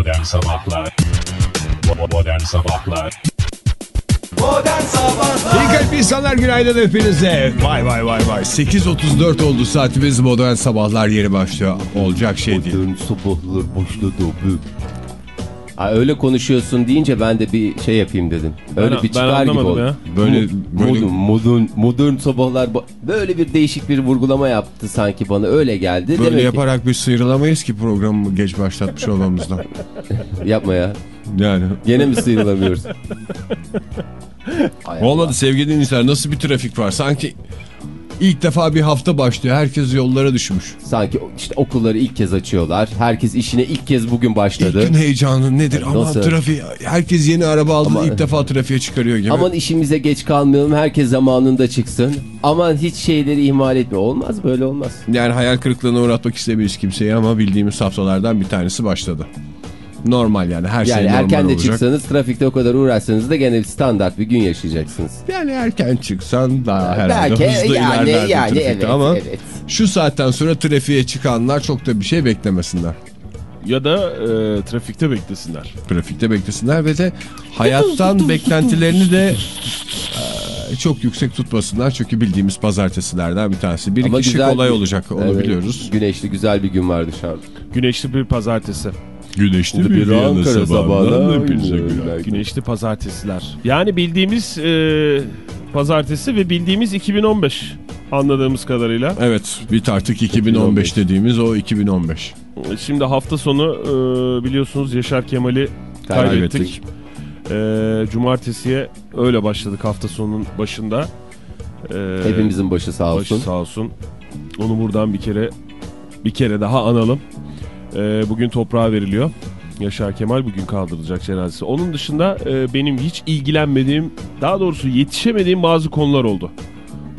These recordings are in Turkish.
Modern Sabahlar Modern Sabahlar Modern Sabahlar İyi kalp insanlar günaydın hepinize. Vay vay vay vay. 8.34 oldu saatimiz modern sabahlar yeri başlıyor. Olacak şey değil. Modern sabahlar başladı Ha, öyle konuşuyorsun deyince ben de bir şey yapayım dedim. Öyle Ben- bir ben çıkar gibi oldu. ya. Böyle, böyle modern, modern, modern sabahlar ba- böyle bir değişik bir vurgulama yaptı sanki bana öyle geldi. böyle Demek ki- yaparak biz sıyrılamayız ki programı geç başlatmış olmamızdan. Yapma ya. Yani. Gene mi sıyrılamıyoruz? Olmadı sevgili dinleyiciler nasıl bir trafik var? Sanki ilk defa bir hafta başlıyor. Herkes yollara düşmüş. Sanki işte okulları ilk kez açıyorlar. Herkes işine ilk kez bugün İlk başladı. gün heyecanı nedir? Aman Nasıl? trafiği. Herkes yeni araba aldı. Ama- ilk defa trafiğe çıkarıyor gibi. Aman işimize geç kalmayalım. Herkes zamanında çıksın. Aman hiç şeyleri ihmal etme. Olmaz böyle olmaz. Yani hayal kırıklığına uğratmak istemeyiz kimseyi ama bildiğimiz haftalardan bir tanesi başladı. Normal yani her şey Yani normal erken de olacak. çıksanız trafikte o kadar uğraşsanız da gene standart bir gün yaşayacaksınız. Yani erken çıksan daha herhalde Belki hızlı yani ilerlerdin yani trafikte evet ama evet. şu saatten sonra trafiğe çıkanlar çok da bir şey beklemesinler. Ya da e, trafikte beklesinler. Trafikte beklesinler ve de hayattan beklentilerini de e, çok yüksek tutmasınlar. Çünkü bildiğimiz pazartesilerden bir tanesi. Bir Ama iki şık güzel olay olacak onu Evet, biliyoruz. Güneşli güzel bir gün var dışarıda. Güneşli bir pazartesi. Güneşli Bir Ankara sabahına Güneşli pazartesiler. Yani bildiğimiz e, pazartesi ve bildiğimiz 2015 anladığımız kadarıyla. Evet bir artık 2015 2015 dediğimiz o 2015. Şimdi hafta sonu e, biliyorsunuz Yaşar Kemal'i kaybettik. Kaybettik. E, cumartesiye öyle başladık hafta sonunun başında. E, Hepimizin başı sağ olsun. Başı sağ olsun. Onu buradan bir kere bir kere daha analım. Ee, bugün toprağa veriliyor. Yaşar Kemal bugün kaldırılacak cenazesi. Onun dışında e, benim hiç ilgilenmediğim, daha doğrusu yetişemediğim bazı konular oldu.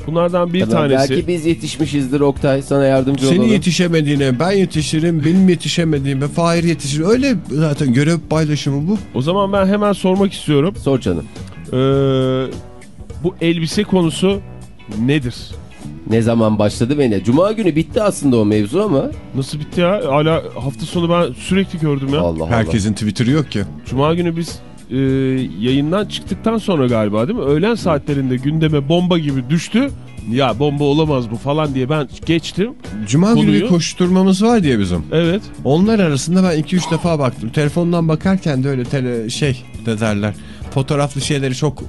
Bunlardan bir Tamam, tanesi... Belki biz yetişmişizdir Oktay sana yardımcı Senin olalım. yetişemediğine ben yetişirim, benim yetişemediğime Fahir yetişir. Öyle zaten görev paylaşımı bu. O zaman ben hemen sormak istiyorum. Sor canım. Ee, bu elbise konusu nedir? Ne zaman başladı ve ne? Cuma günü bitti aslında o mevzu ama. Nasıl bitti ya? Hala hafta sonu ben sürekli gördüm ya. Allah Allah. Herkesin Twitter'ı yok ki. Cuma günü biz e, yayından çıktıktan sonra galiba değil mi? Öğlen saatlerinde gündeme bomba gibi düştü. Ya bomba olamaz bu falan diye ben geçtim. Cuma günü bir Konuyu- koşturmamız var diye bizim. Evet. Onlar arasında ben 2-3 defa baktım. Telefondan bakarken de öyle tele, şey ne derler. Fotoğraflı şeyleri çok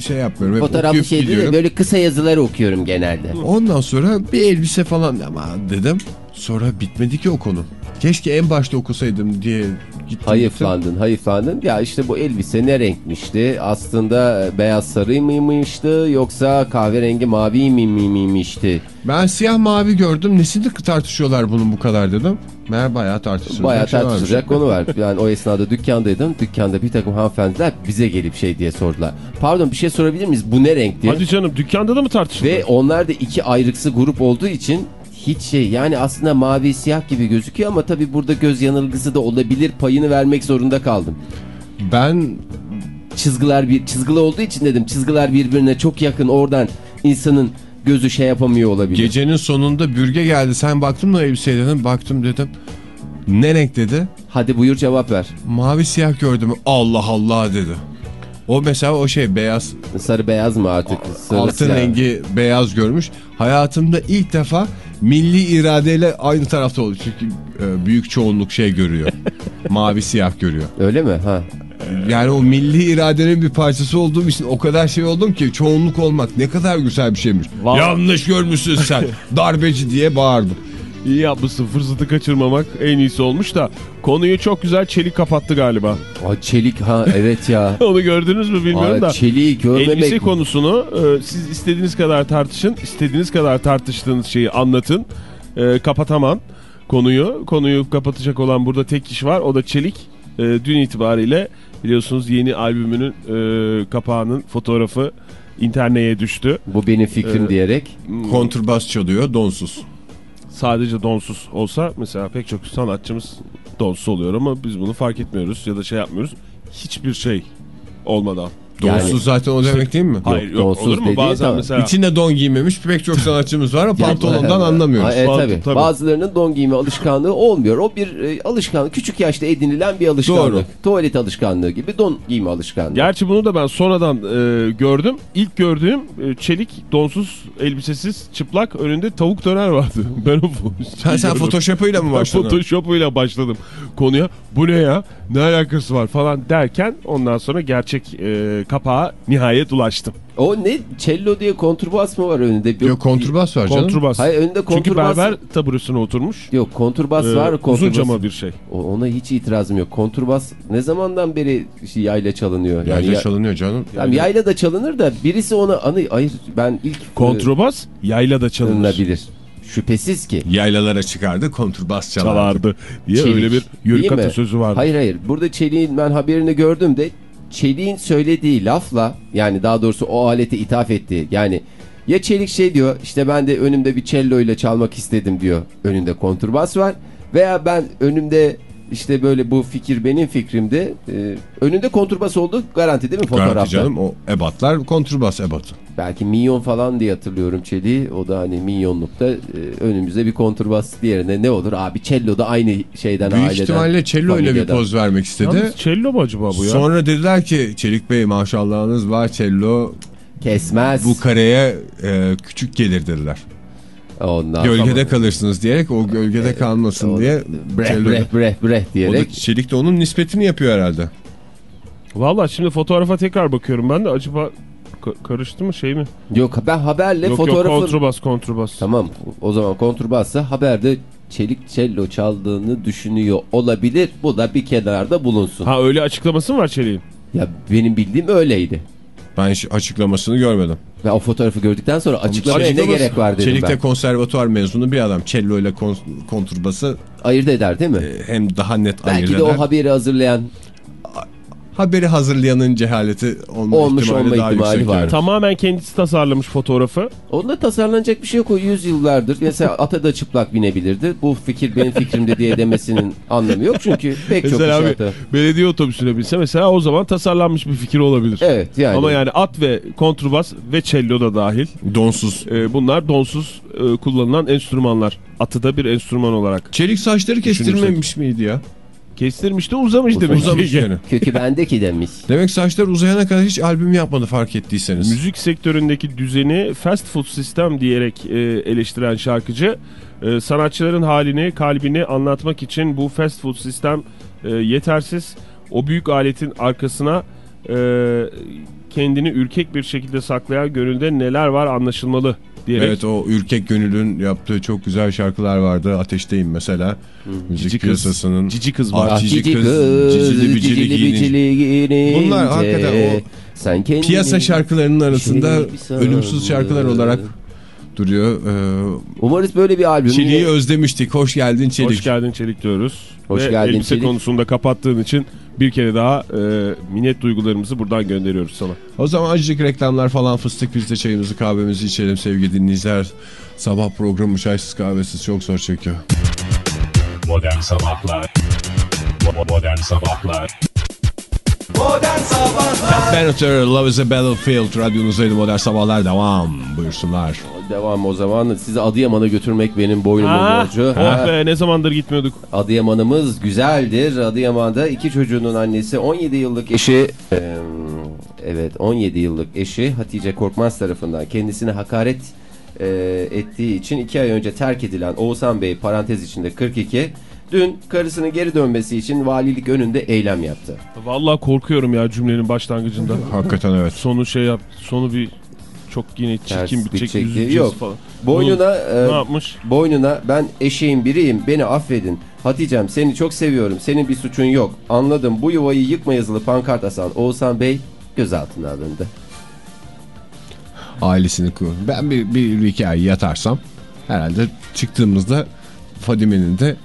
şey yapmıyorum. Fotoğraflı şey değil de böyle kısa yazılar okuyorum genelde. Ondan sonra bir elbise falan ama dedim. Sonra bitmedi ki o konu. Keşke en başta okusaydım diye gittim. Hayıflandın, hayıflandın. Ya işte bu elbise ne renkmişti? Aslında beyaz sarı mıymıştı yoksa kahverengi mavi mi mi miymişti? Ben siyah mavi gördüm. Nesini tartışıyorlar bunun bu kadar dedim. Meğer bayağı tartışılacak Bayağı şey varmış. tartışacak konu var. Yani o esnada dükkandaydım. Dükkanda bir takım hanımefendiler bize gelip şey diye sordular. Pardon bir şey sorabilir miyiz? Bu ne renk diye. Hadi canım dükkanda da mı tartışıldı? Ve onlar da iki ayrıksı grup olduğu için hiç şey yani aslında mavi siyah gibi gözüküyor ama tabii burada göz yanılgısı da olabilir payını vermek zorunda kaldım. Ben Çizgiler bir çizgili olduğu için dedim çizgiler birbirine çok yakın oradan insanın gözü şey yapamıyor olabilir. gecenin sonunda bürge geldi. Sen baktın mı elbiseye dedim. Baktım dedim. Ne renk dedi. Hadi buyur cevap ver. Mavi siyah gördüm. Allah Allah dedi. O mesela o şey beyaz Sarı beyaz mı artık? Sarı altın siyah. rengi beyaz görmüş. Hayatımda ilk defa milli iradeyle aynı tarafta oldu. Çünkü e, büyük çoğunluk şey görüyor. Mavi siyah görüyor. Öyle mi? Ha. Yani o milli iradenin bir parçası olduğum için o kadar şey oldum ki çoğunluk olmak ne kadar güzel bir şeymiş. Vallahi- Yanlış görmüşsün sen. Darbeci diye bağırdım. İyi yapmışsın fırsatı kaçırmamak en iyisi olmuş da konuyu çok güzel Çelik kapattı galiba. Ay çelik ha evet ya. Onu gördünüz mü bilmiyorum Ay, da. çeliği görmemek. Elbise konusunu e, siz istediğiniz kadar tartışın, istediğiniz kadar tartıştığınız şeyi anlatın. E, kapatamam konuyu. Konuyu kapatacak olan burada tek kişi var. O da Çelik. E, dün itibariyle biliyorsunuz yeni albümünün e, kapağının fotoğrafı interneye düştü. Bu benim fikrim Evet. diyerek. Kontrbas çalıyor donsuz. Sadece donsuz olsa mesela pek çok sanatçımız donsuz oluyor ama biz bunu fark etmiyoruz ya da şey yapmıyoruz. Hiçbir şey olmadan. Donsuz zaten o demek değil mi? Hayır yok, donsuz olur mu? dediği Bazen tamam. mesela İçinde don giymemiş pek çok sanatçımız var. ama Pantolondan anlamıyoruz. Pantolon, tabii. tabii. Bazılarının don giyme alışkanlığı olmuyor. O bir e, alışkanlık. Küçük yaşta edinilen bir alışkanlık. Doğru. Tuvalet alışkanlığı gibi don giyme alışkanlığı. Gerçi bunu da ben sonradan e, gördüm. İlk gördüğüm e, çelik, donsuz, elbisesiz, çıplak önünde tavuk döner vardı. Ben o Sen, sen Photoshop'uyla mı başladın? Photoshop'uyla başladım konuya. Bu ne ya? Ne alakası var falan derken ondan sonra gerçek e, kapağa nihayet ulaştım. O ne? Cello diye kontrbas mı var önünde? Yok kontrbas var canım. Kontrbas. Hayır önünde Çünkü kontrbas. berber taburusuna oturmuş. Yok kontrbas E, var. uzun Kontrbas. cama bir şey. O- Ona hiç itirazım yok. Kontrbas ne zamandan beri şey, yayla çalınıyor? Yayla ya- çalınıyor canım. Tamam, yayla da çalınır da birisi ona anı hayır ben ilk Kontrabas yayla da çalınır. çalınabilir. Şüphesiz ki. Yaylalara çıkardı kontrbas çalardı. Çalardı diye Çelik. öyle bir yörük atasözü vardı. Hayır hayır. Burada Çelik'in ben haberini gördüm de Çelik'in söylediği lafla yani daha doğrusu o alete ithaf ettiği yani ya Çelik şey diyor işte ben de önümde bir cello ile çalmak istedim diyor. Önünde kontrbas var veya ben önümde işte böyle bu fikir benim fikrimde e, önünde kontrbas oldu garanti değil mi fotoğrafta? Garanti canım o ebatlar kontrbas ebatı. Belki minyon falan diye hatırlıyorum Çelik'i. O da hani minyonlukta e, önümüzde bir kontrbas diğerine ne olur? Abi cello da aynı şeyden Büyük aileden. ihtimalle cello ile bir poz vermek istedi. Yalnız cello mu acaba bu ya? Sonra dediler ki Çelik Bey maşallahınız var cello Kesmez. bu kareye e, küçük gelir dediler. Ondan Gölgede sonra- kalırsınız diyerek o gölgede kalmasın o- diye Breh breh breh breh O da diyerek. Çelik de onun nispetini yapıyor herhalde. Valla şimdi fotoğrafa tekrar bakıyorum ben de acaba ka- karıştı mı şey mi? Yok ben haberle yok yok fotoğrafı... kontrabas kontrabas. Tamam o zaman kontrbassa haberde çelik cello çaldığını düşünüyor olabilir. Bu da bir kenarda bulunsun. Ha öyle açıklaması mı var Çelik'in? Ya benim bildiğim öyleydi. Ben hiç açıklamasını görmedim. Ve o fotoğrafı gördükten sonra açıklamaya ne gerek var dedim Çelik ben. de konservatuvar mezunu bir adam. Cello ile kon- kontrbası Ayırt eder değil mi? e, hem daha net ayırt Belki de eder. o haberi hazırlayan Haberi hazırlayanın cehaleti olma Olmuş ihtimali olma daha ihtimali yüksek var. yani. Tamamen kendisi tasarlamış fotoğrafı. Onda tasarlanacak bir şey yok o yüzyıllardır. Mesela ata da çıplak binebilirdi. Bu fikir benim fikrimde diye demesinin anlamı yok. Çünkü pek çok Mesela kişi abi ata. belediye otobüsüne binse mesela o zaman tasarlanmış bir fikir olabilir. Evet yani. Ama yani at ve kontrbas ve cello da dahil. Donsuz. e, bunlar donsuz e, kullanılan enstrümanlar. Atı da bir enstrüman olarak. Çelik saçları kestirmemiş miydi ya? Kestirmiş de uzamış demek ki. Uzamış yani. Kökü bendeki demiş. Demek saçlar uzayana kadar hiç albüm yapmadı fark ettiyseniz. Müzik sektöründeki düzeni fast food sistem diyerek e, eleştiren şarkıcı e, sanatçıların halini, kalbini anlatmak için bu fast food sistem e, yetersiz. O büyük aletin arkasına e, kendini ürkek bir şekilde saklayan gönülde neler var anlaşılmalı diyerek. Evet o Ürkek Gönül'ün yaptığı çok güzel şarkılar vardı. Ateşteyim mesela. Müzik Cici kız. piyasasının. Cici kız var. Ah, cici kız, cicili bicili giyinince. Bunlar hakikaten o sen Piyasa şarkılarının arasında ölümsüz şarkılar olarak duruyor. Ee, Umarız böyle bir albüm. Çelik'i özlemiştik. Hoş geldin Çelik. Hoş geldin Çelik diyoruz. Hoş Ve geldin elbise Çelik. konusunda kapattığın için bir kere daha e, minnet duygularımızı buradan gönderiyoruz sana. O zaman azıcık reklamlar falan fıstık biz de çayımızı kahvemizi içelim sevgili dinleyiciler. Sabah programı çaysız kahvesiz çok zor çekiyor. Modern Sabahlar Modern Sabahlar Modern Sabahlar Ben ötürü Love is a Battlefield radyonuzdaydı modern sabahlar devam buyursunlar. Devam o zaman. Sizi Adıyaman'a götürmek benim boynumun Ha, borcu. oh be ne zamandır gitmiyorduk. Adıyaman'ımız güzeldir. Adıyaman'da iki çocuğunun annesi 17 yıllık eşi e, evet 17 yıllık eşi Hatice Korkmaz tarafından kendisine hakaret e, ettiği için 2 ay önce terk edilen Oğuzhan Bey parantez içinde 42 dün karısının geri dönmesi için valilik önünde eylem yaptı. Vallahi korkuyorum ya cümlenin başlangıcında. Hakikaten evet. Sonu şey yap, sonu bir çok yine çirkin Ters bitecek diye- üzüleceğiz yok. falan. Boynuna e, Ne yapmış? boynuna ben eşeğin biriyim beni affedin. Hatice'm seni çok seviyorum senin bir suçun yok. Anladım bu yuvayı yıkma yazılı pankart asan Oğuzhan Bey gözaltına alındı. Ailesini kur. Ben bir, bir, bir iki ay yatarsam herhalde çıktığımızda Fadime'nin de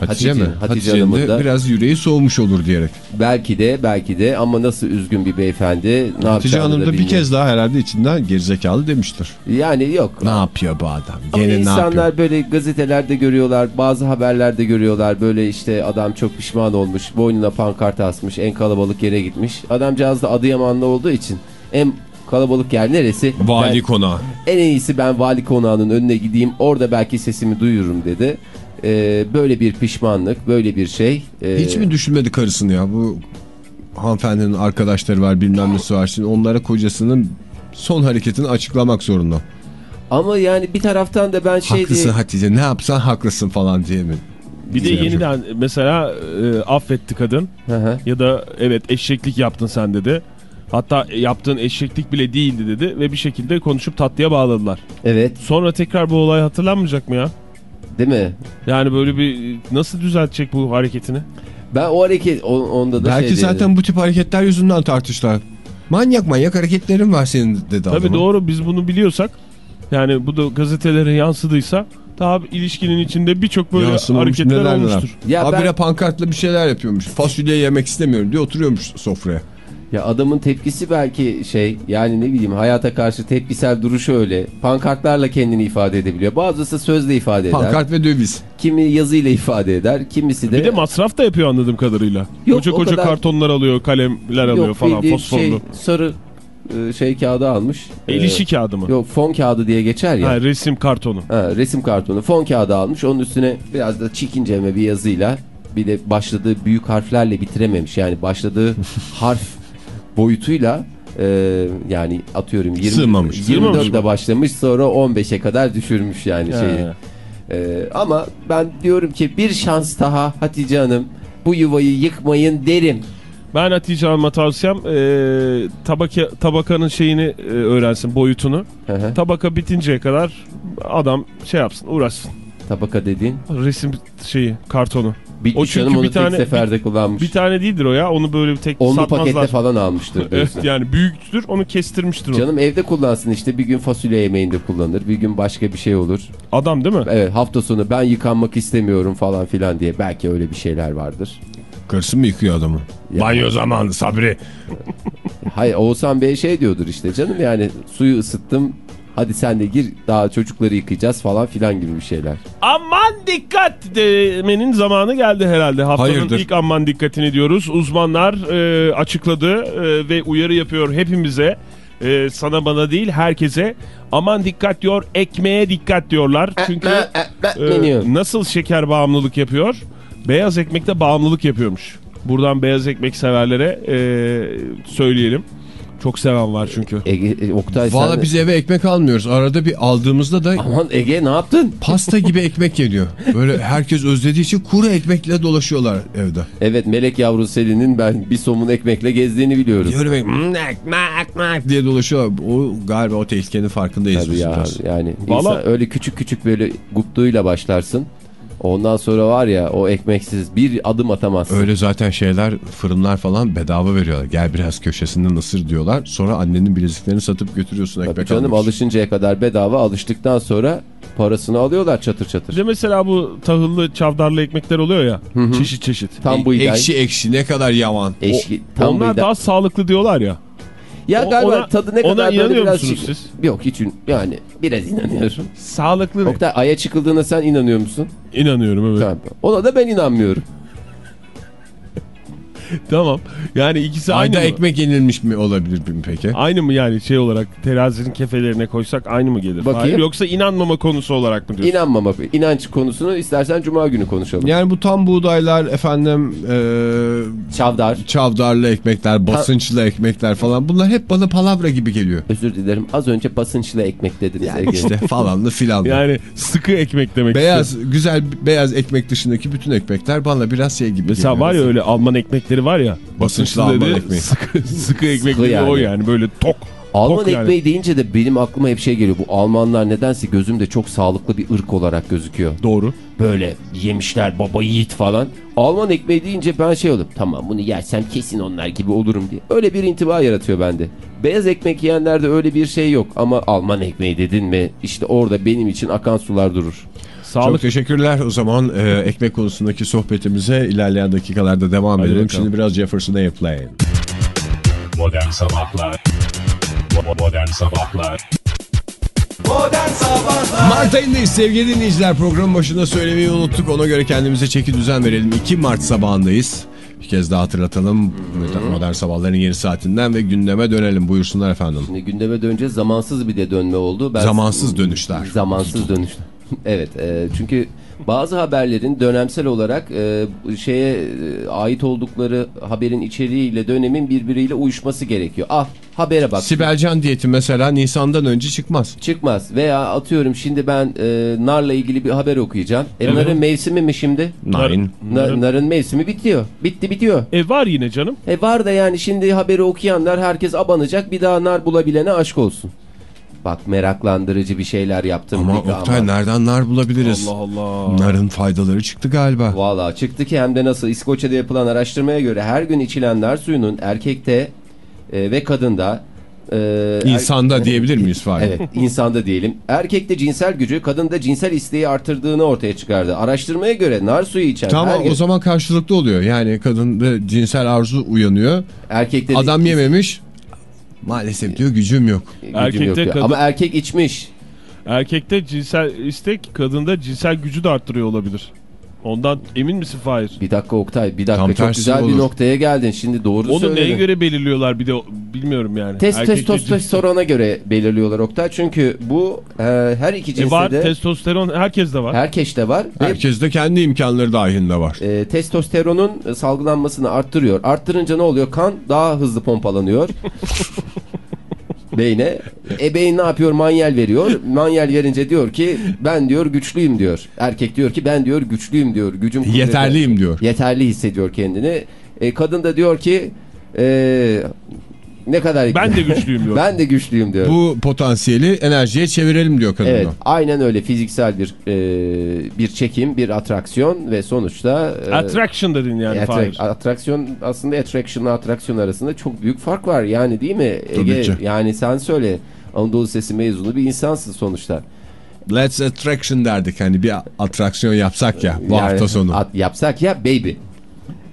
Hatice, mi? Hatice Hatice'nin Hanım'ın da biraz yüreği soğumuş olur diyerek. belki de belki de ama nasıl üzgün bir beyefendi ne Hatice Hanım da bir bilmiyor. kez daha herhalde içinden gerizekalı demiştir. Yani yok. Ne yapıyor bu adam? Ama Gene ne insanlar yapıyor? böyle gazetelerde görüyorlar, bazı haberlerde görüyorlar. Böyle işte adam çok pişman olmuş, boynuna pankart asmış, en kalabalık yere gitmiş. Adamcağız da Adıyamanlı olduğu için en kalabalık yer neresi? Vali Ben- konağı. en iyisi ben vali konağının önüne gideyim, orada belki sesimi duyururum dedi. Ee, böyle bir pişmanlık, böyle bir şey. Ee, Hiç mi düşünmedi karısını ya? Bu hanımefendinin arkadaşları var bilmem nesi var. Şimdi onlara kocasının son hareketini açıklamak zorunda. Ama yani bir taraftan da ben şey haklısın diye... Hatice ne yapsan haklısın falan diye mi? Bir de yeniden mesela e, affetti kadın Hı hı. ya da evet eşeklik yaptın sen dedi. Hatta yaptığın eşeklik bile değildi dedi ve bir şekilde konuşup tatlıya bağladılar. Evet, Sonra tekrar bu olay hatırlanmayacak mı ya? Değil mi? Yani böyle bir nasıl düzeltecek bu hareketini? Ben o hareket, onda da Belki şey zaten dedim. bu tip hareketler yüzünden tartıştılar. Manyak manyak hareketlerin var senin dedi Tabii adama. doğru biz bunu biliyorsak yani bu da gazetelere yansıdıysa daha ilişkinin içinde birçok böyle Yansımamış hareketler neler neler. olmuştur. Ya Habire ben- pankartla bir şeyler yapıyormuş. Fasulye yemek istemiyorum diye oturuyormuş sofraya. Ya adamın tepkisi belki şey yani ne bileyim hayata karşı tepkisel duruşu öyle. Pankartlarla kendini ifade edebiliyor. Bazısı sözle ifade eder. Pankart ve döviz. Kimi yazıyla ifade eder. Kimisi de... Bir de masraf da yapıyor anladığım kadarıyla. Yok, koca koca kadar- kartonlar alıyor, kalemler alıyor Yok, falan bildiğin fosforlu. Şey, sarı e, şey kağıdı almış. El E, işi kağıdı mı? Yok fon kağıdı diye geçer ya. Ha, resim kartonu. Ha, resim kartonu fon kağıdı almış. Onun üstüne biraz da çekinceme bir yazıyla bir de başladığı büyük harflerle bitirememiş. Yani başladığı harf boyutuyla e, yani atıyorum 20, Sığmamış. 24'de başlamış sonra 15'e kadar düşürmüş yani şeyi. E, ama ben diyorum ki bir şans daha Hatice Hanım bu yuvayı yıkmayın derim. Ben Hatice Hanım'a tavsiyem e, tabaka, tabakanın şeyini e, öğrensin, boyutunu. Hı hı. Tabaka bitinceye kadar adam şey yapsın, uğraşsın. Tabaka dediğin. Resim şeyi, kartonu. Bir, O çünkü onu bir tane- tek seferde kullanmış. Bir tane değildir o ya, onu böyle bir tek Onlu satmazlar. pakette falan almıştır. Evet yani büyüktür, onu kestirmiştir o. Canım evde kullansın işte bir gün fasulye yemeğinde kullanır bir gün başka bir şey olur. Adam değil mi? Evet hafta sonu ben yıkanmak istemiyorum falan filan diye belki öyle bir şeyler vardır. Karısı mı yıkıyor adamı? Ya- Banyo zamanı Sabri. Hayır Oğuzhan Bey şey diyordur işte canım yani suyu ısıttım hadi sen de gir daha çocukları yıkayacağız falan filan gibi bir şeyler. Aman dikkat demenin zamanı geldi herhalde. Haftanın Hayırdır? ilk aman dikkatini diyoruz. Uzmanlar e, açıkladı e, ve uyarı yapıyor hepimize. E, sana bana değil herkese. Aman dikkat diyor, ekmeğe dikkat diyorlar. Çünkü e, deniyor. nasıl şeker bağımlılık yapıyor? Beyaz ekmekte bağımlılık yapıyormuş. Buradan beyaz ekmek severlere e, söyleyelim. Çok seven var çünkü. Ege, e, Oktay sen Valla de- biz eve ekmek almıyoruz. Arada bir aldığımızda da Aman Ege ne yaptın? pasta gibi ekmek geliyor. Böyle herkes özlediği için kuru ekmekle dolaşıyorlar evde. Evet melek yavru Selin'in ben bir somun ekmekle gezdiğini biliyoruz. Diyorum "Hmm, ekmek ekmek diye dolaşıyorlar. O galiba o tehlikenin farkındayız Tabii ya biraz. yani Valla- insan öyle küçük küçük böyle guptuğuyla başlarsın. Ondan sonra var ya o ekmeksiz bir adım atamazsın. Öyle zaten şeyler fırınlar falan bedava veriyorlar. Gel biraz köşesinden ısır diyorlar. Sonra annenin bileziklerini satıp götürüyorsun Tabii ekmek canım almak için. alışıncaya kadar bedava alıştıktan sonra parasını alıyorlar çatır Bir çatır. de mesela bu tahıllı çavdarlı ekmekler oluyor ya. Çeşit çeşit. Tam bu Ekşi ekşi ne kadar yavan. Eşki, tam Onlar buğday. daha sağlıklı diyorlar ya. Ya O- galiba ona- tadı ne ona kadar böyle inanıyor biraz musunuz çık- siz? Yok hiç yani biraz inanıyorum. Sağlıklı? Oktay aya çıkıldığına sen inanıyor musun? İnanıyorum evet. Tamam. Ona da ben inanmıyorum. Tamam. Yani ikisi aynı Ayda mı? ekmek yenilmiş mi olabilir mi peki? Aynı mı yani şey olarak terazinin kefelerine koysak aynı mı gelir? Bakayım. Hayır, yoksa inanmama konusu olarak mı diyorsun? İnanmamak. inanç konusunu istersen cuma günü konuşalım. Yani bu tam buğdaylar efendim e, Çavdar. çavdarlı ekmekler, basınçlı ekmekler falan bunlar hep bana palavra gibi geliyor. Özür dilerim. Az önce basınçlı ekmek dediniz. Ege. İşte falanlı filanlı. Yani sıkı ekmek demek Beyaz istiyorum. güzel beyaz ekmek dışındaki bütün ekmekler bana biraz şey gibi Mesela geliyor. var ya öyle Alman ekmekleri var ya. Basınçlı basınçlı Alman dedi, ekmeği. Sıkı, sıkı ekmekleri yani. o yani böyle tok. Alman Tok yani. ekmeği deyince de benim aklıma hep şey geliyor. Bu Almanlar nedense gözümde çok sağlıklı bir ırk olarak gözüküyor. Doğru. Böyle yemişler baba yiğit falan. Alman ekmeği deyince ben şey olup tamam bunu yersem kesin onlar gibi olurum diye. Öyle bir intiba yaratıyor bende. Beyaz ekmek yiyenlerde öyle bir şey yok ama Alman ekmeği dedin mi işte orada benim için akan sular durur. Sağlık. Çok teşekkürler. O zaman e, ekmek konusundaki sohbetimize ilerleyen dakikalarda devam Hadi edelim. bakalım. Şimdi biraz Jefferson Airplane. Modern Sabahlar Modern Sabahlar Modern Sabahlar Mart ayındayız sevgili dinleyiciler. Program başında söylemeyi unuttuk. Ona göre kendimize çeki düzen verelim. 2 Mart sabahındayız. Bir kez daha hatırlatalım. Modern Sabahların yeni saatinden ve gündeme dönelim. Buyursunlar efendim. Şimdi gündeme dönünce zamansız bir de dönme oldu. Ben, Zamansız dönüşler. Zamansız dönüşler. evet e, çünkü bazı haberlerin dönemsel olarak e, şeye e, ait oldukları haberin içeriğiyle dönemin birbiriyle uyuşması gerekiyor. Ah habere bak. Sibelcan diyeti mesela Nisan'dan önce çıkmaz. Çıkmaz veya atıyorum şimdi ben e, narla ilgili bir haber okuyacağım. E, narın mevsimi mi şimdi? Nine. Na- narın mevsimi bitiyor. Bitti bitiyor. E var yine canım. E var da yani şimdi haberi okuyanlar herkes abanacak bir daha nar bulabilene aşk olsun. Bak meraklandırıcı bir şeyler yaptım. Ama Lig Oktay ama. nereden nar bulabiliriz? Allah Allah. Narın faydaları çıktı galiba. Valla çıktı ki hem de nasıl İskoçya'da yapılan araştırmaya göre her gün içilen nar suyunun erkekte e, ve kadında e, İnsanda er- diyebilir miyiz Fahir? Evet insanda diyelim. Erkekte cinsel gücü kadında cinsel isteği artırdığını ortaya çıkardı. Araştırmaya göre nar suyu içen Tamam o zaman karşılıklı oluyor. Yani kadında cinsel arzu uyanıyor. erkekte de Adam yememiş. Maalesef diyor gücüm yok. gücüm Erkekte yok diyor. kadın- Ama erkek içmiş. Erkekte cinsel istek kadında cinsel gücü de arttırıyor olabilir. Ondan emin misin Fahir? Bir dakika Oktay bir dakika Tam çok tersi güzel bir olur. noktaya geldin. Şimdi doğru Onu söyledin. neye göre belirliyorlar bir de o- bilmiyorum yani. Test Erkekte testosterona göre belirliyorlar Oktay. Çünkü bu e, her iki cinsel- E var de testosteron herkeste var. herkeste var. Ve Herkes de kendi imkanları dahilinde var. e, testosteronun salgılanmasını arttırıyor. Arttırınca ne oluyor? Kan daha hızlı pompalanıyor. Beyne. E beyin ne yapıyor? Manyel veriyor. Manyel verince diyor ki ben diyor güçlüyüm diyor. Erkek diyor ki ben diyor güçlüyüm diyor. Gücüm kuvvetim. Yeterliyim diyor. Yeterli hissediyor kendini. E, kadın da diyor ki e, ne kadar Ben de güçlüyüm diyor. ben de güçlüyüm diyor. Bu potansiyeli enerjiye çevirelim diyor kadın. Evet, aynen öyle fiziksel bir e, bir çekim, bir atraksiyon ve sonuçta e, Attraction dedin yani attra- Fahir. atraksiyon aslında attraction'la atraksiyon arasında çok büyük fark var yani değil mi? Tabii Ege, ki. yani sen söyle. Anadolu Sesi mezunu bir insansın sonuçta. Let's attraction derdik hani bir atraksiyon yapsak ya bu Yani hafta sonu. at- yapsak ya baby.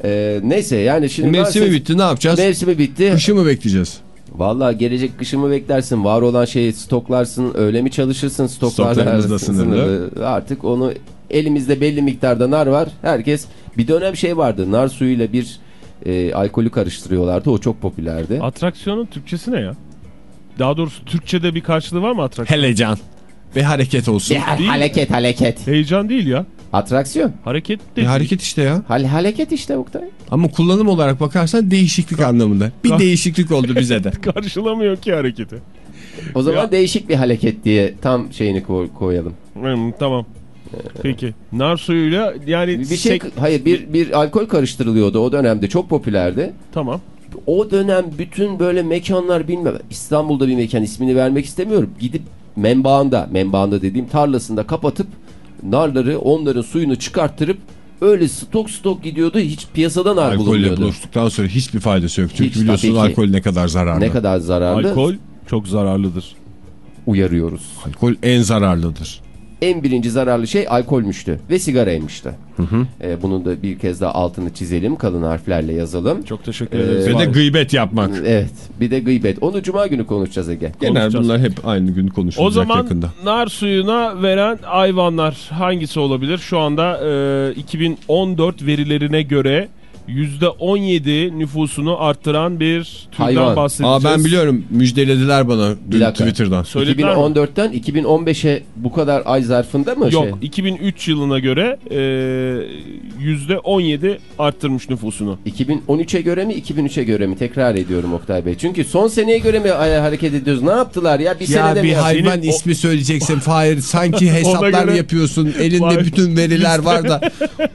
E, neyse yani şimdi Mevsimi ben- bitti ne yapacağız? Mevsimi bitti. Kışı mı bekleyeceğiz? Vallahi gelecek kışımı beklersin. Var olan şeyi stoklarsın. Öyle mi çalışırsın? Stoklar Stoklarımız da sınırlı. Artık onu elimizde belli miktarda nar var. Herkes bir dönem şey vardı. Nar suyuyla bir e, alkolü karıştırıyorlardı. O çok popülerdi. Atraksiyonun Türkçesi ne ya? Daha doğrusu Türkçe'de bir karşılığı var mı atraksiyon? Helecan. Ve hareket olsun. Bir değil. hareket hareket. Heyecan değil ya. Atraksiyon. Hareket de Bir değil. hareket işte ya. Hal hareket işte Oktay. Ama kullanım olarak bakarsan değişiklik anlamında. Bir Ka- değişiklik oldu bize de. Karşılamıyor ki hareketi. O zaman Ya. değişik bir hareket diye tam şeyini koy- koyalım. Hmm, tamam. Peki. Nar suyuyla yani Bir şey hayır bir bir alkol karıştırılıyordu o dönemde çok popülerdi. Tamam. O dönem bütün böyle mekanlar bilmem İstanbul'da bir mekan ismini vermek istemiyorum. Gidip menbaında, menbaında dediğim tarlasında kapatıp narları onların suyunu çıkarttırıp öyle stok stok gidiyordu. Hiç piyasada nar Alkolle bulunmuyordu. buluştuktan sonra hiçbir faydası yok. Çünkü Hiç, biliyorsun alkol ne kadar zararlı. Ne kadar zararlı Alkol çok zararlıdır. uyarıyoruz. Alkol en zararlıdır. En birinci zararlı şey alkolmüştü ve sigaraymıştı. Ee, bunun da bir kez daha altını çizelim kalın harflerle yazalım. Çok teşekkür Ee, ederiz. Ve de gıybet yapmak. Evet bir de gıybet. Onu cuma günü konuşacağız Ege. Genel bunlar hep aynı gün konuşulacak O zaman yakında. nar suyuna veren hayvanlar hangisi olabilir? Şu anda e, 2014 verilerine göre %17 nüfusunu arttıran bir türden Hayvan. bahsedeceğiz. Aa ben biliyorum müjdelediler bana dün dakika. Twitter'dan. Söylediler mi? 2014'ten 2015'e bu kadar ay zarfında mı Yok şey? 2003 yılına göre e, %17 arttırmış nüfusunu. 2013'e göre mi 2003'e göre mi tekrar ediyorum Oktay Bey. Çünkü son seneye göre mi ay- hareket ediyoruz? Ne yaptılar ya? Bir senede Ya mi? bir ya? hayvan Senin o- ismi söyleyeceksin Fahir. Sanki hesaplar göre- yapıyorsun. Elinde bütün veriler var da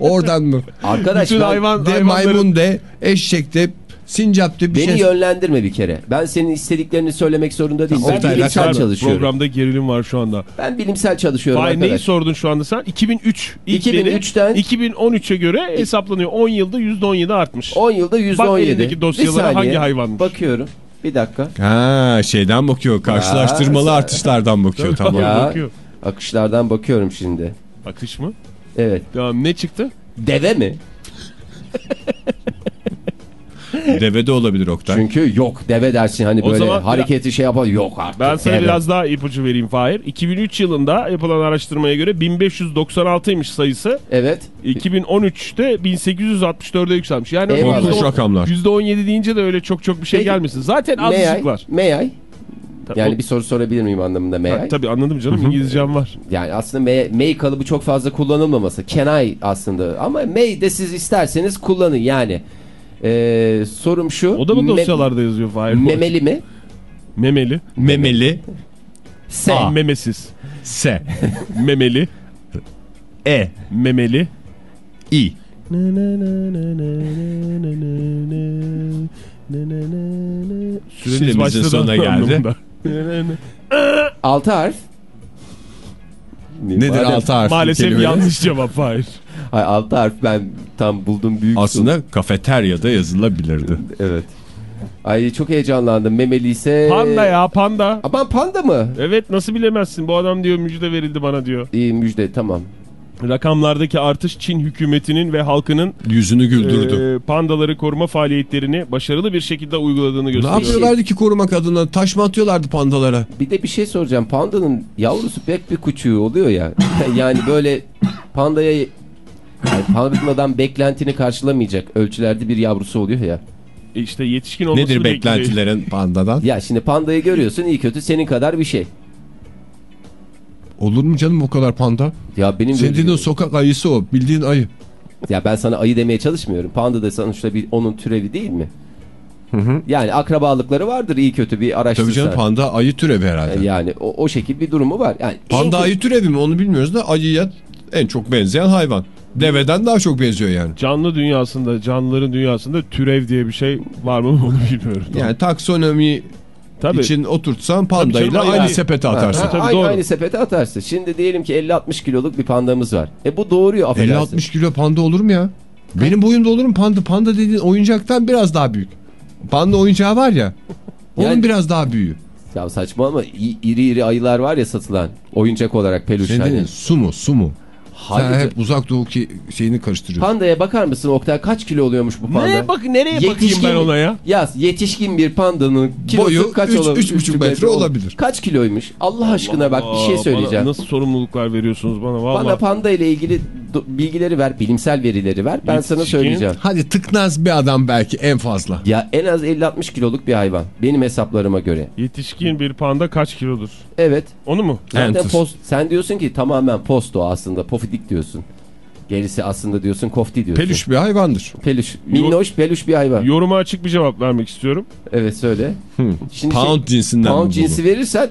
oradan mı? Arkadaş Bütün ben- hayvan, Maymun de, eşek de, sincap de bir beni şey. yönlendirme bir kere. Ben senin istediklerini söylemek zorunda değilim. Ben bilimsel Oktay, çalışıyorum. Programda gerilim var şu anda. Ben bilimsel çalışıyorum neyi arkadaş. sordun şu anda sen? 2003. İlk 2003'ten 2013'e göre hesaplanıyor. 10 yılda %17 artmış. 10 yılda %17. Bak elindeki dosyalara hangi hayvanmış? Bakıyorum. Bir dakika. Ha şeyden bakıyor. Karşılaştırmalı Ya, artışlardan bakıyor. Tamam. Ya bakıyor. akışlardan bakıyorum şimdi. Akış mı? Evet. Tamam ne çıktı? Deve mi? Deve de olabilir Oktay. Çünkü yok deve dersin hani O böyle zaman hareketi şey yapar yok artık. Ben sana deve. biraz daha ipucu vereyim Fahir. 2003 yılında yapılan araştırmaya göre 1596'ymış sayısı. Evet. 2013'te 1864'e yükselmiş. Yani Eyvallah. Korkunç rakamlar. %17 deyince de öyle çok çok bir şey Peki. gelmesin. Zaten azıcık var. May Yani o- bir soru sorabilir miyim anlamında may Ha, I? tabii anladım canım İngilizcem var. Yani aslında may, may kalıbı çok fazla kullanılmaması. Can I aslında. Ama may de siz isterseniz kullanın yani. Ee, sorum şu. O da mı me- dosyalarda yazıyor Fahir? memeli mi? Memeli. Memeli. S. Aa, memesiz. S. Memeli. E. Memeli. İ. Süremizin sonuna geldi. Altı harf. Nedir Madem- altı harfli Maalesef kelime? yanlış cevap Fahir. Ay, altı harf ben tam buldum büyük. Aslında kafeteryada yazılabilirdi. Evet. Ay çok heyecanlandım. Memeli ise... Panda ya panda. Aman panda mı? Evet nasıl bilemezsin bu adam diyor müjde verildi bana diyor. İyi müjde tamam. Rakamlardaki artış Çin hükümetinin ve halkının Yüzünü güldürdü. e, pandaları koruma faaliyetlerini başarılı bir şekilde uyguladığını ne gösteriyor. yapıyorlardı ki korumak adına? Taş mı atıyorlardı pandalara? Bir de bir şey soracağım. Pandanın yavrusu pek bir küçüğü oluyor ya. yani böyle pandaya yani pandadan beklentini karşılamayacak ölçülerde bir yavrusu oluyor ya. E işte yetişkin olmasını Nedir bekliyor. beklentilerin pandadan? Ya şimdi pandayı görüyorsun iyi kötü senin kadar bir şey. Olur mu canım o kadar panda? Ya benim Senin dediğin sokak ayısı o. Bildiğin ayı. Ya ben sana ayı demeye çalışmıyorum. Panda da sonuçta bir onun türevi değil mi? Yani akrabalıkları vardır iyi kötü bir Tabii araştırsa. canım panda ayı türevi herhalde. Yani o, o şekil bir durumu var. Yani Panda ayı türevi mi onu bilmiyoruz da ayıya en çok benzeyen hayvan. Deveden daha çok benziyor yani. Canlı dünyasında, canlıların dünyasında türev diye bir şey var mı onu bilmiyorum. Yani taksonomi Tabii. için oturtsan Tabii pandayla canım, aynı sepete atarsın. Ha, Tabii aynı, doğru. aynı sepete atarsın. Şimdi diyelim ki 50-60 kiloluk bir pandamız var. E bu doğuruyor affedersin. 50-60 kilo panda olur mu ya? Benim boyumda olur mu panda? Panda dediğin oyuncaktan biraz daha büyük. Panda oyuncağı var ya. Onun Yani- biraz daha büyüğü. Ya saçma ama iri iri ayılar var ya satılan. Oyuncak olarak peluş. Senin hani. su mu? Su mu? Hayır. Sen hep uzak doğu ki şeyini karıştırıyorsun. Pandaya bakar mısın Oktay? Kaç kilo oluyormuş bu panda? Nereye, bak, nereye bakayım Yetişkin ben bir- ona ya? Yaz yetişkin bir pandanın kilosu Boyu kaç üç- olabilir? üç buçuk Üç metre olur. olabilir. Kaç kiloymuş? Allah aşkına bak bir şey söyleyeceğim. Bana nasıl sorumluluklar veriyorsunuz bana valla. Bana panda ile ilgili bilgileri ver, bilimsel verileri ver. Ben sana Yetişkin. söyleyeceğim. Hadi tıknaz bir adam belki en fazla. Ya en az 50-60 kiloluk bir hayvan. Benim hesaplarıma göre. Yetişkin bir panda kaç kilodur? Evet. Onu mu? Zaten post, sen diyorsun ki tamamen posto aslında. Pofidik diyorsun. Gerisi aslında diyorsun kofti diyorsun. Peluş bir hayvandır. Peluş. Minnoş peluş bir hayvan. Yoruma açık bir cevap vermek istiyorum. Evet söyle. Şimdi Pound şey- cinsinden pound cinsi verirsen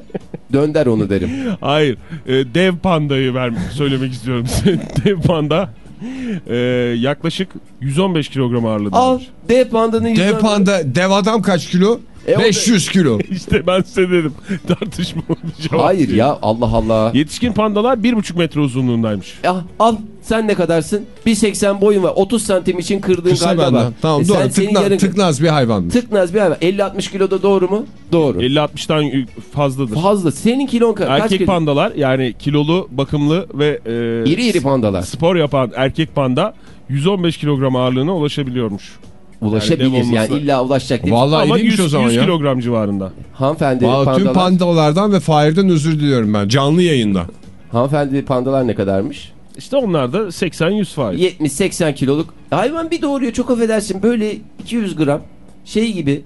dönder onu derim. Hayır. e, dev pandayı ver, söylemek istiyorum. dev panda e, yaklaşık 115 kilogram ağırlığında. Al dev pandanın Dev panda, dev adam kaç kilo? E o da- 500 kilo. İşte ben size dedim. Tartışmalı bir cevap. Hayır diye. ya Allah Allah. Yetişkin pandalar 1,5 metre uzunluğundaymış. Ya, al sen ne kadarsın? 1.80 boyun var. 30 santim için kırdığın Kısa galiba benden. var. Tamam E doğru. sen Tıkna, yarın- tıknaz bir hayvandır. Tıknaz bir hayvan. 50-60 kiloda doğru mu? Doğru. 50-60'tan fazladır. Fazla. Senin kilon ka- kaç Erkek kilo? pandalar yani kilolu, bakımlı ve e, İri iri pandalar. spor yapan erkek panda 115 kilogram ağırlığına ulaşabiliyormuş. Ulaşabilir. Yani, olması- illa ulaşacak değil. Vallahi Ama iyiymiş 100, o zaman 100 ya. kilogram civarında. Hanımefendi Vallahi tüm pandalar. pandalardan ve Fahir'den özür diliyorum ben. Canlı yayında. hanımefendi pandalar ne kadarmış? İşte onlar da 80-100 faiz. 70-80 kiloluk. Hayvan bir doğuruyor çok affedersin. Böyle 200 gram şey gibi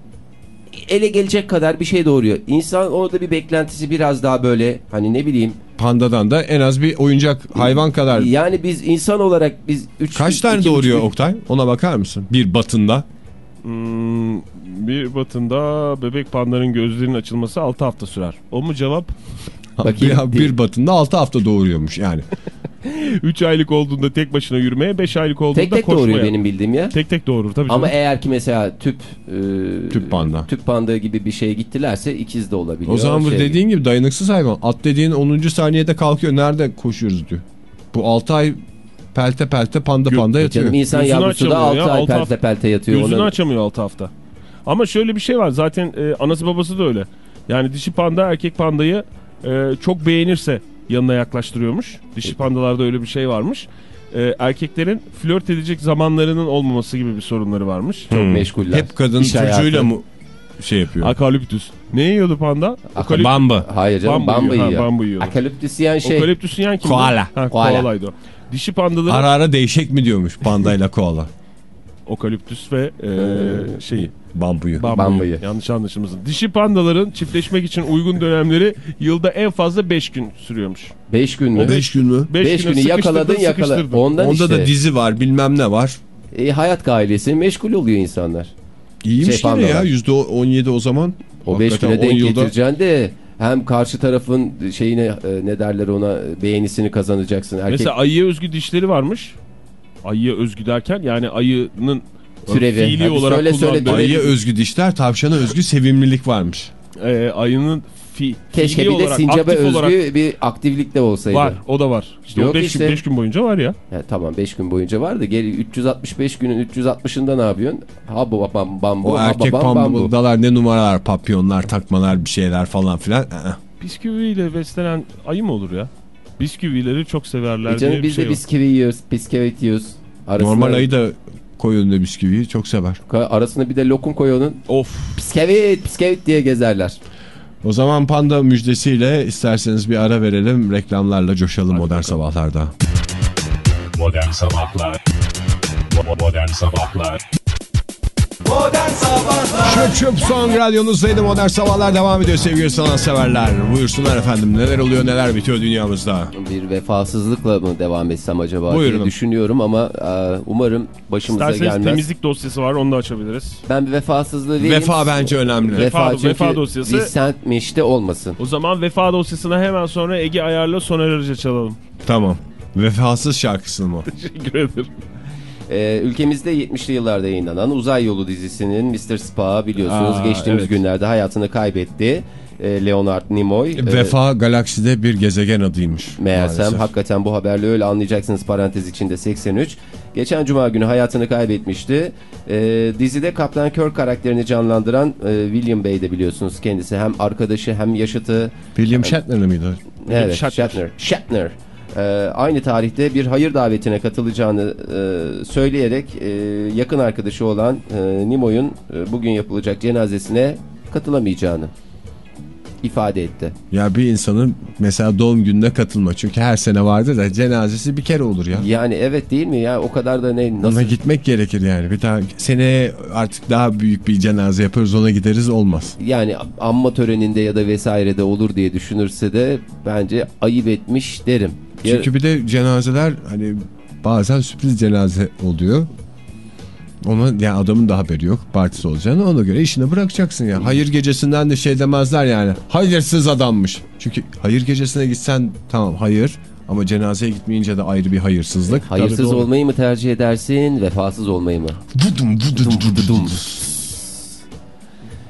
ele gelecek kadar bir şey doğuruyor. İnsan orada bir beklentisi biraz daha böyle hani ne bileyim. Pandadan da en az bir oyuncak hayvan kadar. Yani biz insan olarak biz 3 Kaç tane doğuruyor Oktay? Ona bakar mısın? Bir batında. Hmm, bir batında bebek pandanın gözlerinin açılması 6 hafta sürer. O mu cevap? Bakayım. bir, bir batında 6 hafta doğuruyormuş yani. 3 aylık olduğunda tek başına yürümeye, 5 aylık olduğunda Tek tek koşmaya. doğuruyor benim bildiğim ya. Tek tek doğurur tabii Ama canım. eğer ki mesela tüp e, Tüp panda. tüp panda gibi bir şeye gittilerse ikiz de olabiliyor. O zaman bu Şey- dediğin gibi dayanıksız hayvan. At dediğin 10. saniyede kalkıyor. Nerede koşuyoruz diyor. Bu 6 ay pelte pelte panda panda yatıyor. Canım insan Gözünü yavrusu da açamıyor 6 ya, ay altı pelte pelte yatıyor. Gözünü Ona- açamıyor 6 hafta. Ama şöyle bir şey var zaten e, anası babası da öyle. Yani dişi panda erkek pandayı e, çok beğenirse yanına yaklaştırıyormuş. Dişi pandalarda öyle bir şey varmış. E, erkeklerin flört edecek zamanlarının olmaması gibi bir sorunları varmış. Çok meşguller. Hep kadın İş hayatı. çocuğuyla mı şey yapıyor? Akaliptüs. Ne yiyordu panda? Okalip- Bamba. Hayır canım Bambu bambu yiyor, ha, yiyor. bambu yiyor. Akaliptüs yiyen şey. Okaliptüs yiyen kimdi? Koala. Ha, Koala. koalaydı o. Dişi pandaların Ara ara değişik mi diyormuş pandayla koala? okaliptüs ve e, şeyi Bambuyu. bambuyu. Bambuyu. Yanlış anlaşılmasın. Dişi pandaların çiftleşmek için uygun dönemleri yılda en fazla 5 gün sürüyormuş. 5 gün mü? O 5 gün mü? 5 5 günü yakaladın yakala. Ondan Onda işte. da dizi var bilmem ne var. E, hayat gailesi meşgul oluyor insanlar. İyiymiş Şey, yine ya pandalar. %17 o zaman. O 5 Hakikaten güne 10 denk yılda- getireceksin de hem karşı tarafın şeyine e, ne derler ona beğenisini kazanacaksın. Erkek Mesela ayıya özgü dişleri varmış. Ayıya özgü derken yani ayının Türevi. fiili Hadi olarak söyle, söyle, Ayıya özgü dişler, tavşana özgü sevimlilik varmış. e, ayının fi, keşke fiili bir de olarak, sincaba aktif özgü olarak bir aktiflik de olsaydı. var. O da var. İşte Yok o 5 işte. gün, beş gün boyunca var ya. Ya, tamam 5 gün boyunca var da geri 365 günün 360'ında ne yapıyorsun? Ha bu bam bam bu O ha erkek bam bam bu. pambudalar ne numaralar, papyonlar, takmalar bir şeyler falan filan. Ee, Bisküviyle beslenen ayı mı olur ya? Bisküvileri çok severler E canım diye bir biz şey de var. bisküvi yiyoruz, bisküvit yiyoruz. Arasına, Normal ayı da koy önüne bisküviyi çok sever. Arasına bir de lokum koy onun. Of. Bisküvit, bisküvit diye gezerler. O zaman panda müjdesiyle isterseniz bir ara verelim. Reklamlarla coşalım modern sabahlarda. Modern Sabahlar Modern Sabahlar Modern Sabahlar Şöp şöp son radyonuzdaydı. Modern sabahlar devam ediyor sevgili sanatseverler. Buyursunlar efendim neler oluyor neler bitiyor dünyamızda. Bir vefasızlıkla mı devam etsem acaba Buyurun. diye düşünüyorum ama e, umarım başımıza İsterseniz gelmez. temizlik dosyası var onu da açabiliriz. Ben bir vefasızlığı vereyim. Vefa bence önemli. Vefa- çünkü vefa dosyası- Vicent de olmasın. O zaman vefa dosyasına hemen sonra Ege Ayar'la Soner Arıca çalalım. Tamam. Vefasız şarkısı mı? Teşekkür ederim. Ee, ülkemizde 70'li yıllarda yayınlanan Uzay Yolu dizisinin Mr. Spa biliyorsunuz Aa, geçtiğimiz evet. günlerde hayatını kaybetti. Ee, Leonard Nimoy. Ee, Vefa galakside bir gezegen adıymış. Meğersem maalesef. hakikaten bu haberle öyle anlayacaksınız parantez içinde 83. Geçen cuma günü hayatını kaybetmişti. Ee, dizide Kaptan Kirk karakterini canlandıran e, William Bey de biliyorsunuz kendisi hem arkadaşı hem yaşıtı. William Shatner mıydı? Evet Shatner. Shatner. Shatner. Ee, aynı tarihte bir hayır davetine katılacağını e, söyleyerek e, yakın arkadaşı olan e, Nimoy'un e, bugün yapılacak cenazesine katılamayacağını ifade etti. Ya bir insanın mesela doğum gününe katılma. Çünkü her sene vardır da cenazesi bir kere olur ya. Yani evet değil mi ya o kadar da ne nasıl Ona gitmek gerekir yani. Bir tane seneye artık daha büyük bir cenaze yaparız ona gideriz olmaz. yani anma töreninde ya da vesairede olur diye düşünürse de bence ayıp etmiş derim. Çünkü bir de cenazeler hani bazen sürpriz cenaze oluyor. Ona yani adamın da haberi yok partisi olacağını ona göre işini bırakacaksın ya. Hayır gecesinden de şey demezler yani. Hayırsız adammış. Çünkü hayır gecesine gitsen tamam hayır ama cenazeye gitmeyince de ayrı bir hayırsızlık. hayırsız Tabii doğru. olmayı mı tercih edersin, vefasız olmayı mı? Vudum, vudum, vudum.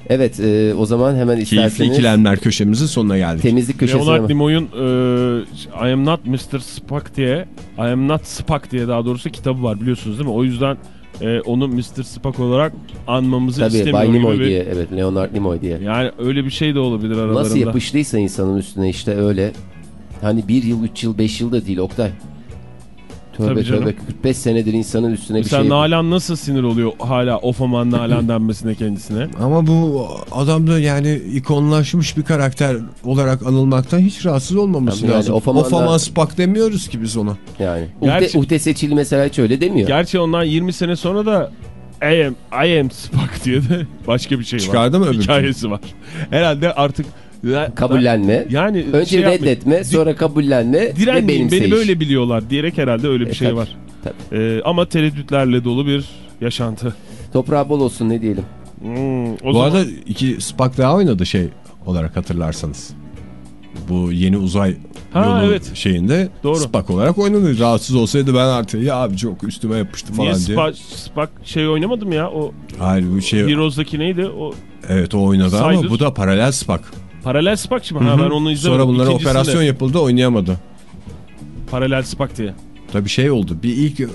Evet, e, o zaman hemen Keyifli isterseniz ikilemler köşemizin sonuna geldik. temizlik köşesine Leonard mi? Nimoy'un e, I am not Mr. Spock diye I am not Spock diye daha doğrusu kitabı var biliyorsunuz değil mi? O yüzden e, onu Mr. Spock olarak anmamızı Tabii istemiyor Bay Nimoy bir- diye, evet Leonard Nimoy diye. Yani öyle bir şey de olabilir aralarında. Nasıl yapıştıysa insanın üstüne işte öyle. Hani bir yıl, üç yıl, beş yıl da değil Oktay. Tövbe Tabii canım. tövbe 45 senedir insanın üstüne bir Mesela şey... Nalan nasıl sinir oluyor hala of aman Nalan denmesine kendisine? Ama bu adam da yani ikonlaşmış bir karakter olarak anılmaktan hiç rahatsız olmaması Tabii yani lazım. Ofaman'da- Ofaman Spak demiyoruz ki biz ona. Yani. Gerçi- Uhde, Uhde Seçili mesela hiç öyle demiyor. Gerçi ondan 20 sene sonra da I am, I am Spock diye de başka bir şey var. Çıkardı mı öbür Hikayesi var. Herhalde artık Kabullenme. yani Önce şey yapmayın. reddetme, sonra kabullenme ve Direnmeyin benimseyiş. beni böyle biliyorlar diyerek herhalde öyle bir E, şey tabii, var. tabii. Ee, ama tereddütlerle dolu bir yaşantı. Toprağı bol olsun ne diyelim. Hmm, o Bu zaman arada iki Spak daha oynadı şey olarak hatırlarsanız. Bu yeni uzay Ha, yolu evet. şeyinde Doğru. Spak olarak oynadı. Rahatsız olsaydı ben artık ya abi çok üstüme yapıştı falan niye diye. Spock, Spock şey oynamadım ya o Hayır bu şey Heroes'daki neydi o evet o oynadı ama Saydır. bu da paralel Spak. Paralel Spock mı? Ha, ben onu izlemedim. Sonra bunlara İkincisinde operasyon yapıldı oynayamadı. Paralel Spock diye. Tabii şey oldu. Bir ilk e,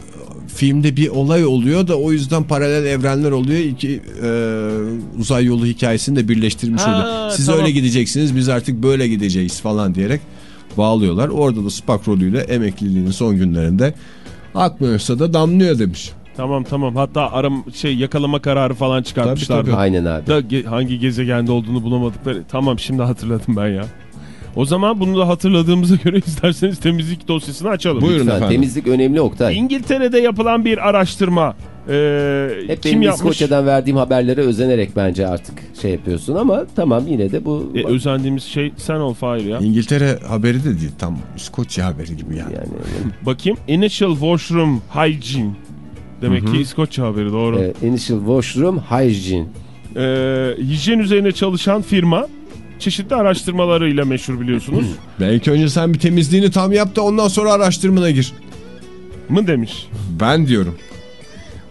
filmde bir olay oluyor da o yüzden paralel evrenler oluyor. İki e, uzay yolu hikayesini de birleştirmiş Ha, oluyor. Siz tamam. öyle gideceksiniz biz artık böyle gideceğiz falan diyerek bağlıyorlar. Orada da spak rolüyle emekliliğinin son günlerinde akmıyorsa da damlıyor demiş. Tamam tamam hatta aram şey yakalama kararı falan çıkartmışlardı. Tabii, tabii. Aynen abi. Da ge- hangi gezegende olduğunu bulamadıkları. Tamam şimdi hatırladım ben ya. O zaman bunu da hatırladığımıza göre isterseniz temizlik dosyasını açalım. Buyurun Lütfen, efendim. temizlik önemli Oktay. İngiltere'de yapılan bir araştırma. Ee, Hep kim benim yapmış? İskoçya'dan verdiğim haberlere özenerek bence artık şey yapıyorsun ama tamam yine de bu E, özendiğimiz şey sen ol Fahir ya. İngiltere haberi de değil tam İskoçya haberi gibi yani. yani Bakayım. Initial Washroom Hygiene. Demek ki İskoçya haberi doğru. e, Initial Washroom Hygiene. Ee, hijyen üzerine çalışan firma çeşitli araştırmalarıyla meşhur biliyorsunuz. Belki önce sen bir temizliğini tam yap da ondan sonra araştırmana gir. mı demiş. Ben diyorum.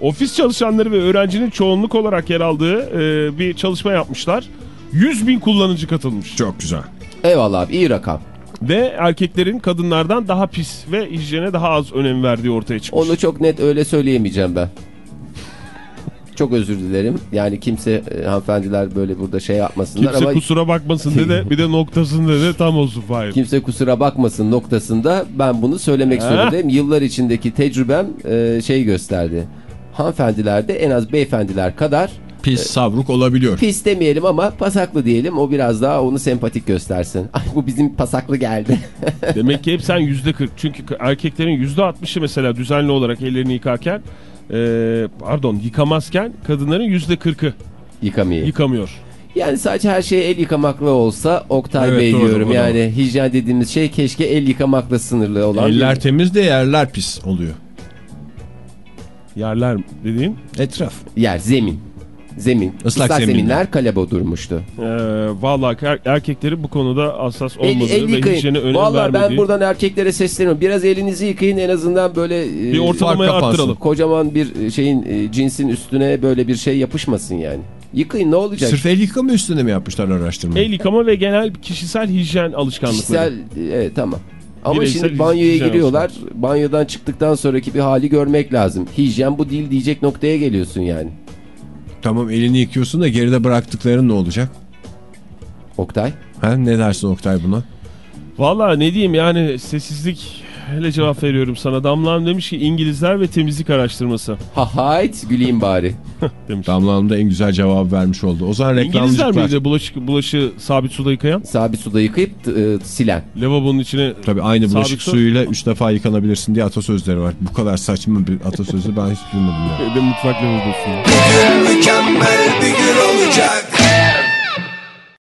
Ofis çalışanları ve öğrencinin çoğunluk olarak yer aldığı e, bir çalışma yapmışlar. 100 bin kullanıcı katılmış. Çok güzel. Eyvallah abi iyi rakam. Ve erkeklerin kadınlardan daha pis ve hijyene daha az önem verdiği ortaya çıkmış. Onu çok net öyle söyleyemeyeceğim ben. Çok özür dilerim. Yani kimse e, hanımefendiler böyle burada şey yapmasınlar Kimse ama kusura bakmasın dedi bir de noktasında dedi tam olsun Fahir. kimse kusura bakmasın noktasında ben bunu söylemek Ha? zorundayım. Yıllar içindeki tecrübem e, şey gösterdi. Hanımefendilerde en az beyefendiler kadar Pis savruk olabiliyor. pis demeyelim ama pasaklı diyelim. O biraz daha onu sempatik göstersin. Ay bu bizim pasaklı geldi. Demek ki hep sen yüzde 40 çünkü erkeklerin yüzde 60'ı mesela düzenli olarak ellerini yıkarken e, pardon yıkamazken kadınların yüzde 40'ı Yıkamayı. yıkamıyor. Yani sadece her şey el yıkamakla olsa Oktay Evet, Bey doğru, diyorum. da Yani hijyen dediğimiz şey keşke el yıkamakla sınırlı olan. bir- Eller temiz de yerler pis oluyor. Yerler dediğin Etraf. yer zemin. Zemin. Islak Islak, zeminler. zeminler kalebo durmuştu. e, vallahi er, erkeklerin bu konuda hassas El, olmadığı el ve hijyene önem Valla ben vermediği buradan erkeklere sesleniyorum. Biraz elinizi yıkayın en azından böyle e, bir ortalamayı arttıralım. kocaman bir şeyin e, cinsin üstüne böyle bir şey yapışmasın yani. Yıkayın ne olacak? Sırf el yıkama üstüne mi yapmışlar araştırmayı? El yıkama ve genel kişisel hijyen alışkanlıkları. Kişisel e, evet tamam. Ama Bireysel şimdi banyoya giriyorlar. Banyodan çıktıktan sonraki bir hali görmek lazım. Hijyen bu değil diyecek noktaya geliyorsun yani. Tamam elini yıkıyorsun da geride bıraktıkların ne olacak? Oktay. Ha, ne dersin Oktay buna? Vallahi ne diyeyim yani sessizlik hele cevap veriyorum sana. Damla Hanım demiş ki İngilizler ve temizlik araştırması Ha hayt güleyim bari. demiş. Damla Hanım da en güzel cevabı vermiş oldu. O zaman İngilizler reklamcılıklar. miydi bulaşık, bulaşı sabit suda yıkayan? Sabit suda yıkayıp e, silen. Lavabonun içine Tabii aynı bulaşık su- suyuyla 3 defa yıkanabilirsin diye atasözleri var. Bu kadar saçma bir atasözü ben hiç duymadım ya. de mutfak lavabosunu. Mükemmel bir gün olacak